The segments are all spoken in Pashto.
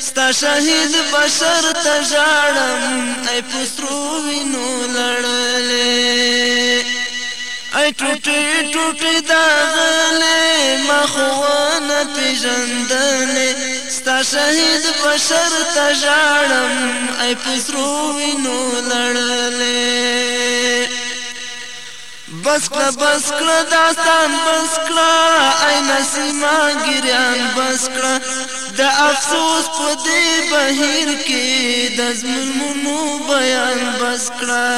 ستا شهید بشر ته ژاړم ای پسترو وینو لړلې ای ټوټې ټوټې دا غلې ما خو نه پیژندلې ستا شهید بشر ته ژاړم ای پسترو وینو لړلې بس کړه بس کړه داستان بس کړه ای نسیما ګریان بس کړه د افسوس په دې بهیر کې د زمونو بیان بس کړه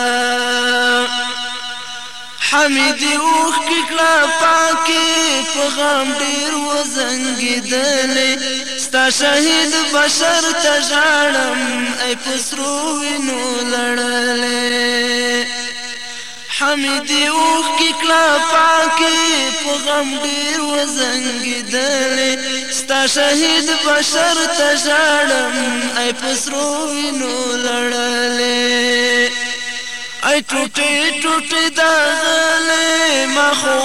حمید اوخ کی کړه پاکي په غم ډیر وزنګیدل ستا شهید بشر ته ژړم ای پسرو وینو لړلې حمیدی اوښکی کړه پاکی په غم ډیر وزنګیدلې ستا شهید بشر ته ژړم ای پسرو وینو لړلې ای ټوټه ټوټه دا غلې ما خو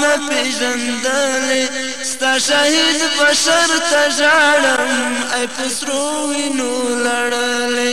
نه پیژندلې ستا شهید بشر ته ژړم ای پسرو وینو لړلې